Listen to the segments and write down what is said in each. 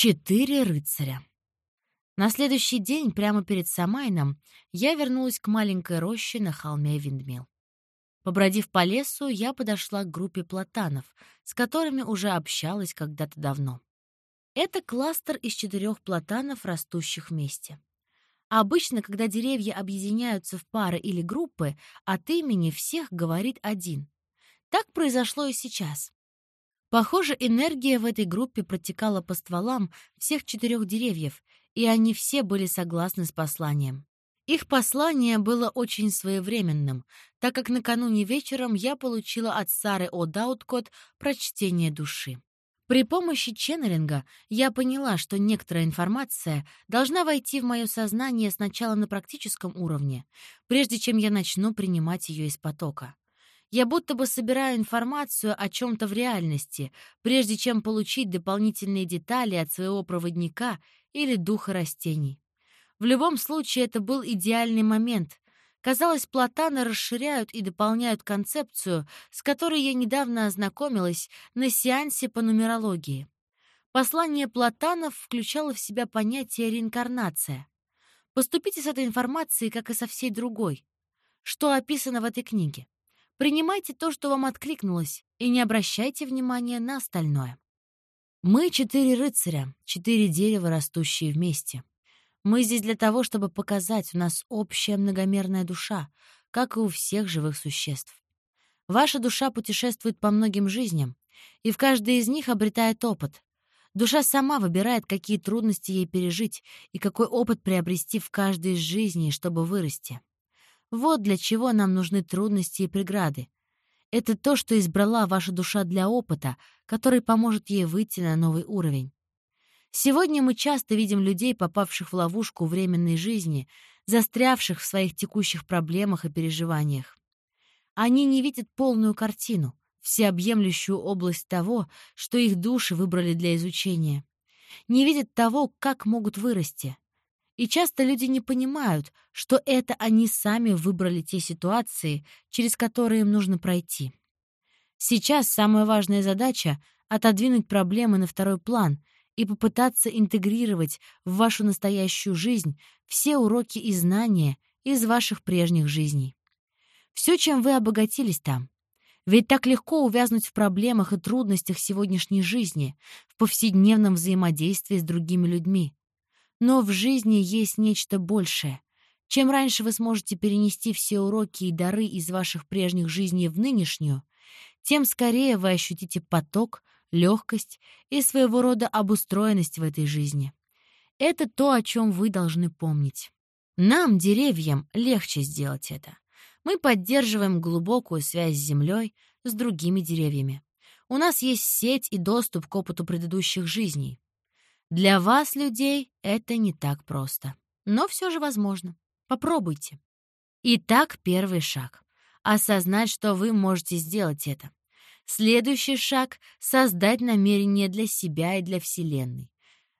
Четыре рыцаря. На следующий день, прямо перед Самайном, я вернулась к маленькой роще на холме Виндмил. Побродив по лесу, я подошла к группе платанов, с которыми уже общалась когда-то давно. Это кластер из четырех платанов, растущих вместе. Обычно, когда деревья объединяются в пары или группы, от имени всех говорит один. Так произошло и сейчас. Похоже, энергия в этой группе протекала по стволам всех четырех деревьев, и они все были согласны с посланием. Их послание было очень своевременным, так как накануне вечером я получила от Сары О'Дауткот прочтение души. При помощи ченнелинга я поняла, что некоторая информация должна войти в мое сознание сначала на практическом уровне, прежде чем я начну принимать ее из потока. Я будто бы собираю информацию о чем-то в реальности, прежде чем получить дополнительные детали от своего проводника или духа растений. В любом случае, это был идеальный момент. Казалось, платаны расширяют и дополняют концепцию, с которой я недавно ознакомилась на сеансе по нумерологии. Послание платанов включало в себя понятие реинкарнация. Поступите с этой информацией, как и со всей другой. Что описано в этой книге? Принимайте то, что вам откликнулось, и не обращайте внимания на остальное. Мы четыре рыцаря, четыре дерева, растущие вместе. Мы здесь для того, чтобы показать, у нас общая многомерная душа, как и у всех живых существ. Ваша душа путешествует по многим жизням, и в каждой из них обретает опыт. Душа сама выбирает, какие трудности ей пережить и какой опыт приобрести в каждой из жизней, чтобы вырасти. Вот для чего нам нужны трудности и преграды. Это то, что избрала ваша душа для опыта, который поможет ей выйти на новый уровень. Сегодня мы часто видим людей, попавших в ловушку временной жизни, застрявших в своих текущих проблемах и переживаниях. Они не видят полную картину, всеобъемлющую область того, что их души выбрали для изучения. Не видят того, как могут вырасти, и часто люди не понимают, что это они сами выбрали те ситуации, через которые им нужно пройти. Сейчас самая важная задача — отодвинуть проблемы на второй план и попытаться интегрировать в вашу настоящую жизнь все уроки и знания из ваших прежних жизней. Все, чем вы обогатились там. Ведь так легко увязнуть в проблемах и трудностях сегодняшней жизни, в повседневном взаимодействии с другими людьми. Но в жизни есть нечто большее. Чем раньше вы сможете перенести все уроки и дары из ваших прежних жизней в нынешнюю, тем скорее вы ощутите поток, легкость и своего рода обустроенность в этой жизни. Это то, о чем вы должны помнить. Нам, деревьям, легче сделать это. Мы поддерживаем глубокую связь с Землей, с другими деревьями. У нас есть сеть и доступ к опыту предыдущих жизней. Для вас, людей, это не так просто. Но все же возможно. Попробуйте. Итак, первый шаг. Осознать, что вы можете сделать это. Следующий шаг — создать намерение для себя и для Вселенной.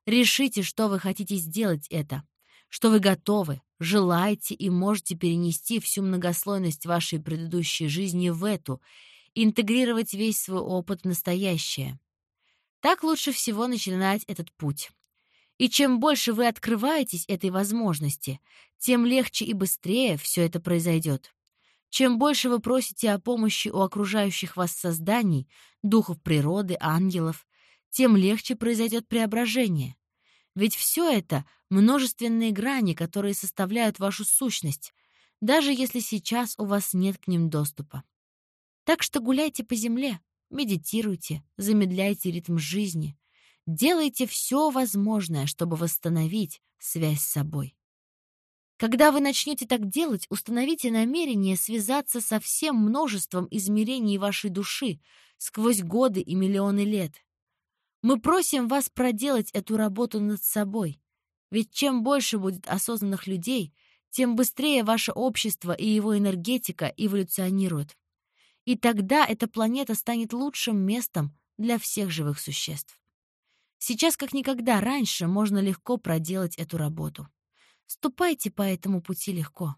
Решите, что вы хотите сделать это, что вы готовы, желаете и можете перенести всю многослойность вашей предыдущей жизни в эту, интегрировать весь свой опыт в настоящее. Так лучше всего начинать этот путь. И чем больше вы открываетесь этой возможности, тем легче и быстрее все это произойдет. Чем больше вы просите о помощи у окружающих вас созданий, духов природы, ангелов, тем легче произойдет преображение. Ведь все это — множественные грани, которые составляют вашу сущность, даже если сейчас у вас нет к ним доступа. Так что гуляйте по земле, Медитируйте, замедляйте ритм жизни. Делайте все возможное, чтобы восстановить связь с собой. Когда вы начнете так делать, установите намерение связаться со всем множеством измерений вашей души сквозь годы и миллионы лет. Мы просим вас проделать эту работу над собой, ведь чем больше будет осознанных людей, тем быстрее ваше общество и его энергетика эволюционируют. И тогда эта планета станет лучшим местом для всех живых существ. Сейчас, как никогда раньше, можно легко проделать эту работу. Ступайте по этому пути легко.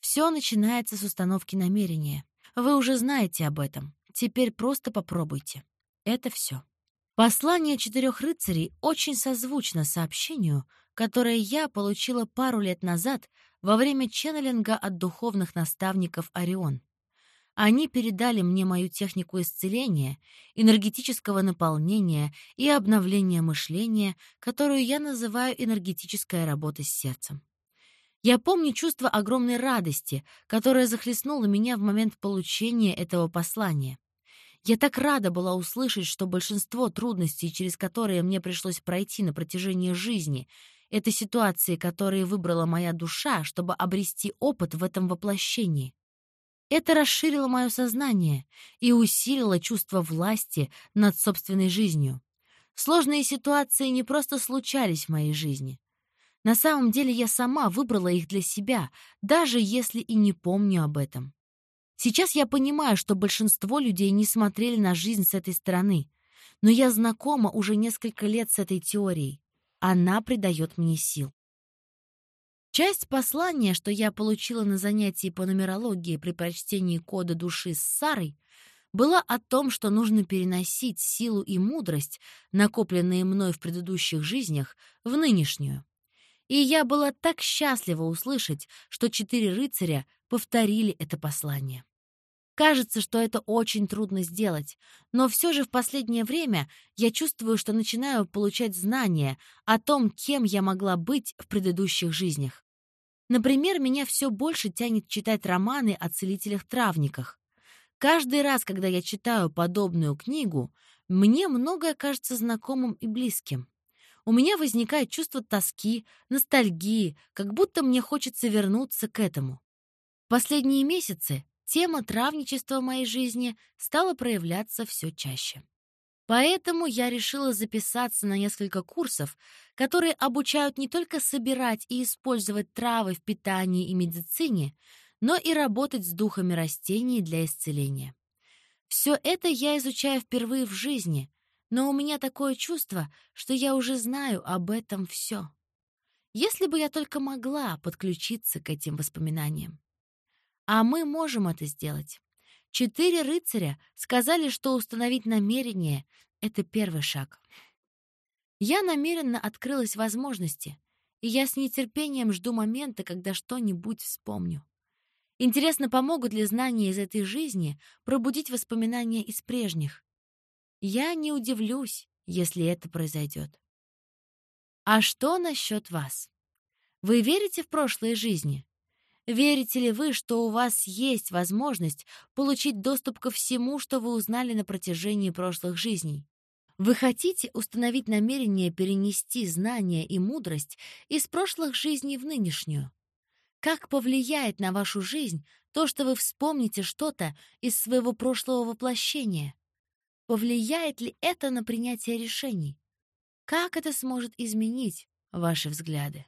Все начинается с установки намерения. Вы уже знаете об этом. Теперь просто попробуйте. Это все. Послание четырех рыцарей очень созвучно сообщению, которое я получила пару лет назад во время ченнелинга от духовных наставников Орион. Они передали мне мою технику исцеления, энергетического наполнения и обновления мышления, которую я называю энергетическая работа с сердцем. Я помню чувство огромной радости, которое захлестнуло меня в момент получения этого послания. Я так рада была услышать, что большинство трудностей, через которые мне пришлось пройти на протяжении жизни, это ситуации, которые выбрала моя душа, чтобы обрести опыт в этом воплощении. Это расширило мое сознание и усилило чувство власти над собственной жизнью. Сложные ситуации не просто случались в моей жизни. На самом деле я сама выбрала их для себя, даже если и не помню об этом. Сейчас я понимаю, что большинство людей не смотрели на жизнь с этой стороны, но я знакома уже несколько лет с этой теорией. Она придает мне сил. Часть послания, что я получила на занятии по нумерологии при прочтении кода души с Сарой, была о том, что нужно переносить силу и мудрость, накопленные мной в предыдущих жизнях, в нынешнюю. И я была так счастлива услышать, что четыре рыцаря повторили это послание. Кажется, что это очень трудно сделать, но все же в последнее время я чувствую, что начинаю получать знания о том, кем я могла быть в предыдущих жизнях. Например, меня все больше тянет читать романы о целителях-травниках. Каждый раз, когда я читаю подобную книгу, мне многое кажется знакомым и близким у меня возникает чувство тоски, ностальгии, как будто мне хочется вернуться к этому. Последние месяцы тема травничества в моей жизни стала проявляться все чаще. Поэтому я решила записаться на несколько курсов, которые обучают не только собирать и использовать травы в питании и медицине, но и работать с духами растений для исцеления. Все это я изучаю впервые в жизни, но у меня такое чувство, что я уже знаю об этом все. Если бы я только могла подключиться к этим воспоминаниям. А мы можем это сделать. Четыре рыцаря сказали, что установить намерение — это первый шаг. Я намеренно открылась возможности, и я с нетерпением жду момента, когда что-нибудь вспомню. Интересно, помогут ли знания из этой жизни пробудить воспоминания из прежних? Я не удивлюсь, если это произойдет. А что насчет вас? Вы верите в прошлые жизни? Верите ли вы, что у вас есть возможность получить доступ ко всему, что вы узнали на протяжении прошлых жизней? Вы хотите установить намерение перенести знания и мудрость из прошлых жизней в нынешнюю? Как повлияет на вашу жизнь то, что вы вспомните что-то из своего прошлого воплощения? Повлияет ли это на принятие решений? Как это сможет изменить ваши взгляды?